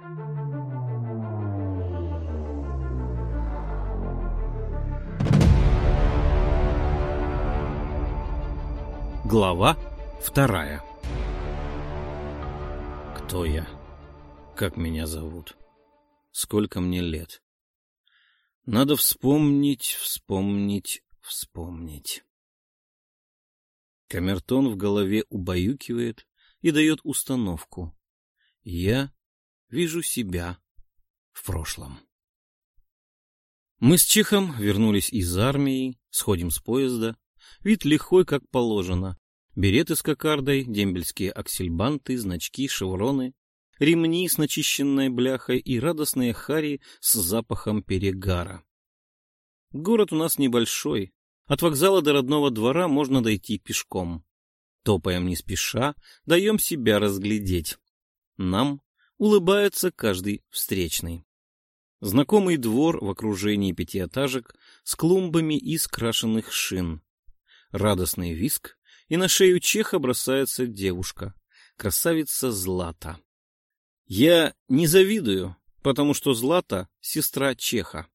Глава вторая Кто я? Как меня зовут? Сколько мне лет? Надо вспомнить, вспомнить, вспомнить. Камертон в голове убаюкивает и дает установку. Я вижу себя в прошлом. Мы с Чехом вернулись из армии, сходим с поезда. Вид лихой, как положено. Береты с кокардой, дембельские аксельбанты, значки, шевроны, ремни с начищенной бляхой и радостные хари с запахом перегара. Город у нас небольшой. От вокзала до родного двора можно дойти пешком. Топаем не спеша, даем себя разглядеть. Нам улыбается каждый встречный. Знакомый двор в окружении пятиэтажек с клумбами из крашенных шин. Радостный виск, и на шею Чеха бросается девушка, красавица Злата. Я не завидую, потому что Злата — сестра Чеха.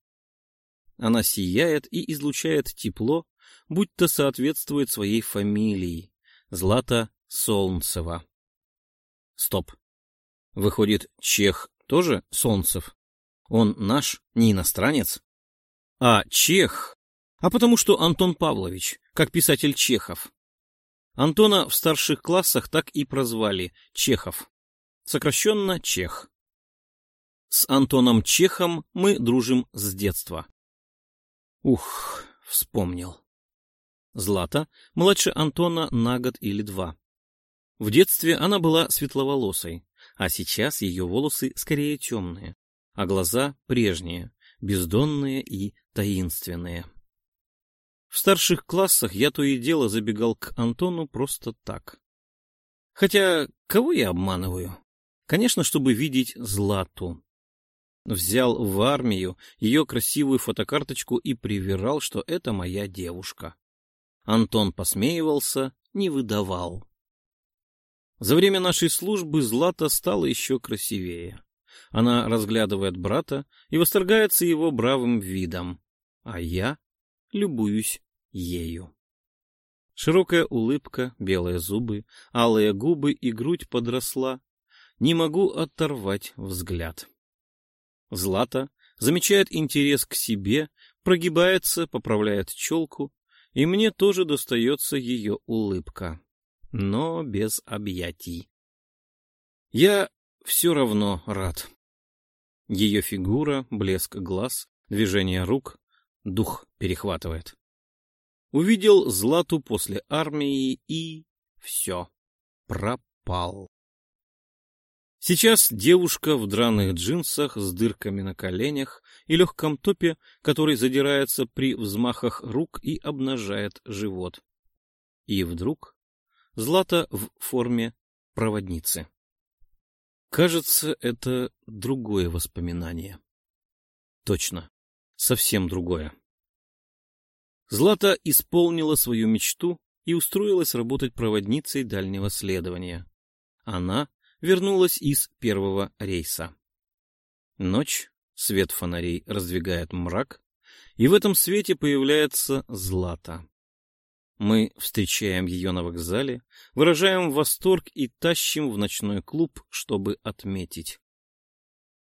Она сияет и излучает тепло, будто соответствует своей фамилии — Злата Солнцева. Стоп. Выходит, Чех тоже Солнцев? Он наш, не иностранец? А Чех? А потому что Антон Павлович, как писатель Чехов. Антона в старших классах так и прозвали Чехов. Сокращенно Чех. С Антоном Чехом мы дружим с детства. Ух, вспомнил. Злата младше Антона на год или два. В детстве она была светловолосой, а сейчас ее волосы скорее темные, а глаза прежние, бездонные и таинственные. В старших классах я то и дело забегал к Антону просто так. Хотя, кого я обманываю? Конечно, чтобы видеть Злату. Взял в армию ее красивую фотокарточку и привирал, что это моя девушка. Антон посмеивался, не выдавал. За время нашей службы Злата стала еще красивее. Она разглядывает брата и восторгается его бравым видом, а я любуюсь ею. Широкая улыбка, белые зубы, алые губы и грудь подросла. Не могу оторвать взгляд. Злата замечает интерес к себе, прогибается, поправляет челку, и мне тоже достается ее улыбка, но без объятий. Я все равно рад. Ее фигура, блеск глаз, движение рук, дух перехватывает. Увидел Злату после армии и... все. Пропал. Сейчас девушка в драных джинсах с дырками на коленях и легком топе, который задирается при взмахах рук и обнажает живот. И вдруг Злата в форме проводницы. Кажется, это другое воспоминание. Точно, совсем другое. Злата исполнила свою мечту и устроилась работать проводницей дальнего следования. Она вернулась из первого рейса. Ночь, свет фонарей раздвигает мрак, и в этом свете появляется Злата. Мы встречаем ее на вокзале, выражаем восторг и тащим в ночной клуб, чтобы отметить.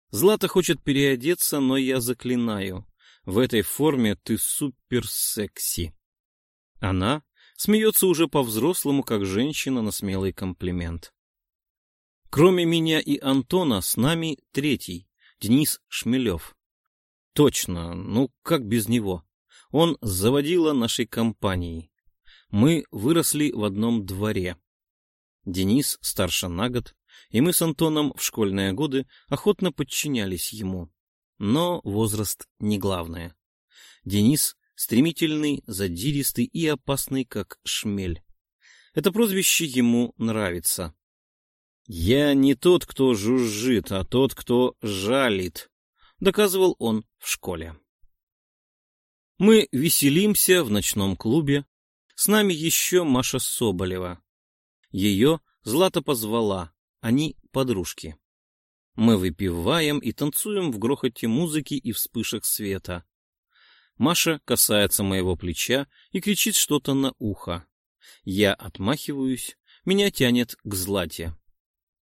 Злата хочет переодеться, но я заклинаю. В этой форме ты супер-секси. Она смеется уже по-взрослому, как женщина на смелый комплимент. Кроме меня и Антона, с нами третий, Денис Шмелев. Точно, ну как без него? Он заводила нашей компании. Мы выросли в одном дворе. Денис старше на год, и мы с Антоном в школьные годы охотно подчинялись ему. Но возраст не главное. Денис стремительный, задиристый и опасный, как шмель. Это прозвище ему нравится. «Я не тот, кто жужжит, а тот, кто жалит», — доказывал он в школе. Мы веселимся в ночном клубе. С нами еще Маша Соболева. Ее Злата позвала, они подружки. Мы выпиваем и танцуем в грохоте музыки и вспышек света. Маша касается моего плеча и кричит что-то на ухо. Я отмахиваюсь, меня тянет к Злате.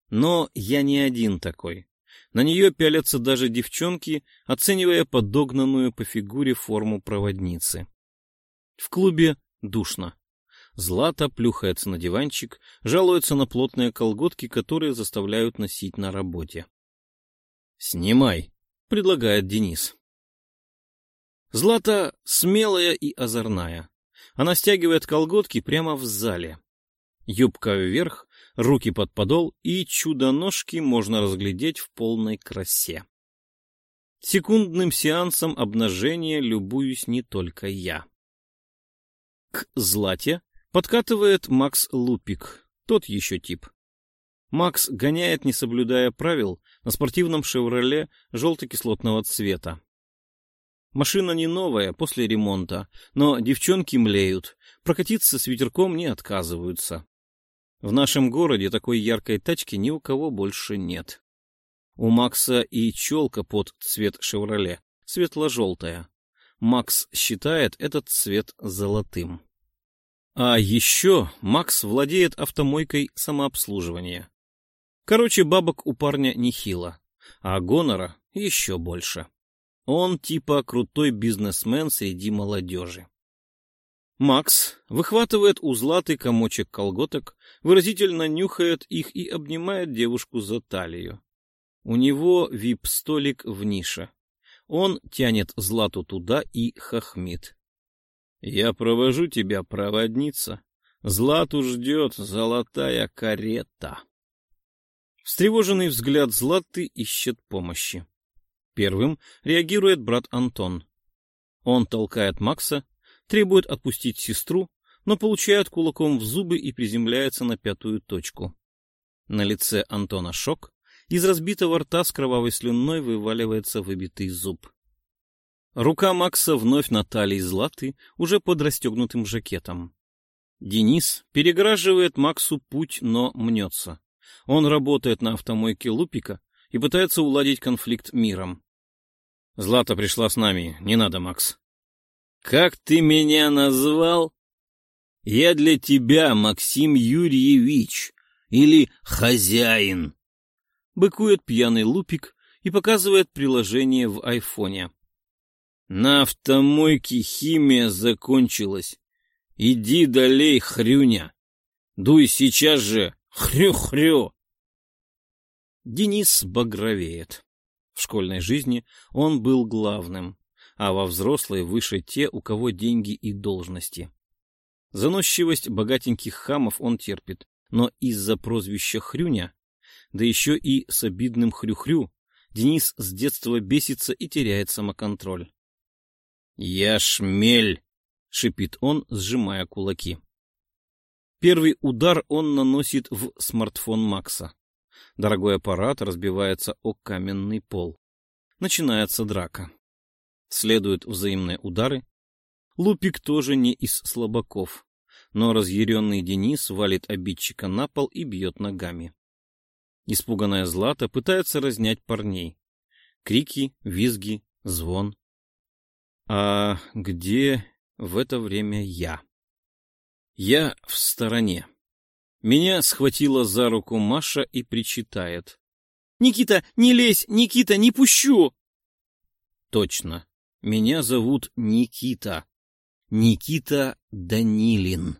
Но я не один такой. На нее пялятся даже девчонки, оценивая подогнанную по фигуре форму проводницы. В клубе душно. Злата плюхается на диванчик, жалуется на плотные колготки, которые заставляют носить на работе. «Снимай», — предлагает Денис. Злата смелая и озорная. Она стягивает колготки прямо в зале. Юбка вверх, руки под подол, и чудо-ножки можно разглядеть в полной красе. Секундным сеансом обнажения любуюсь не только я. К Злате подкатывает Макс Лупик, тот еще тип. Макс гоняет, не соблюдая правил, на спортивном «Шевроле» желто-кислотного цвета. Машина не новая, после ремонта, но девчонки млеют, прокатиться с ветерком не отказываются. В нашем городе такой яркой тачки ни у кого больше нет. У Макса и челка под цвет «Шевроле», светло-желтая. Макс считает этот цвет золотым. А еще Макс владеет автомойкой самообслуживания. Короче, бабок у парня нехило, а гонора еще больше. Он типа крутой бизнесмен среди молодежи. Макс выхватывает у Златы комочек колготок, выразительно нюхает их и обнимает девушку за талию. У него вип-столик в нише. Он тянет Злату туда и хохмит. — Я провожу тебя, проводница. Злату ждет золотая карета. Встревоженный взгляд Златы ищет помощи. Первым реагирует брат Антон. Он толкает Макса, требует отпустить сестру, но получает кулаком в зубы и приземляется на пятую точку. На лице Антона шок, из разбитого рта с кровавой слюной вываливается выбитый зуб. Рука Макса вновь на талии Златы, уже под расстегнутым жакетом. Денис переграживает Максу путь, но мнется. Он работает на автомойке Лупика и пытается уладить конфликт миром. Злата пришла с нами, не надо, Макс. Как ты меня назвал? Я для тебя Максим Юрьевич или хозяин. Быкует пьяный Лупик и показывает приложение в айфоне. На автомойке химия закончилась. Иди долей, хрюня. Дуй сейчас же, хрю-хрю. Денис багровеет. В школьной жизни он был главным, а во взрослой выше те, у кого деньги и должности. Заносчивость богатеньких хамов он терпит, но из-за прозвища Хрюня, да еще и с обидным Хрю-Хрю, Денис с детства бесится и теряет самоконтроль. «Я шмель!» — шипит он, сжимая кулаки. Первый удар он наносит в смартфон Макса. Дорогой аппарат разбивается о каменный пол. Начинается драка. Следуют взаимные удары. Лупик тоже не из слабаков, но разъяренный Денис валит обидчика на пол и бьет ногами. Испуганная Злата пытается разнять парней. Крики, визги, звон. А где в это время я? Я в стороне. Меня схватила за руку Маша и причитает. «Никита, не лезь! Никита, не пущу!» Точно. Меня зовут Никита. Никита Данилин.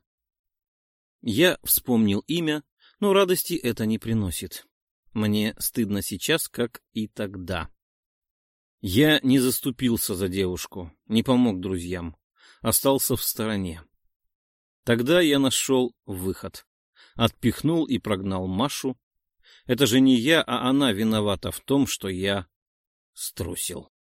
Я вспомнил имя, но радости это не приносит. Мне стыдно сейчас, как и тогда. Я не заступился за девушку, не помог друзьям, остался в стороне. Тогда я нашел выход отпихнул и прогнал Машу. Это же не я, а она виновата в том, что я струсил.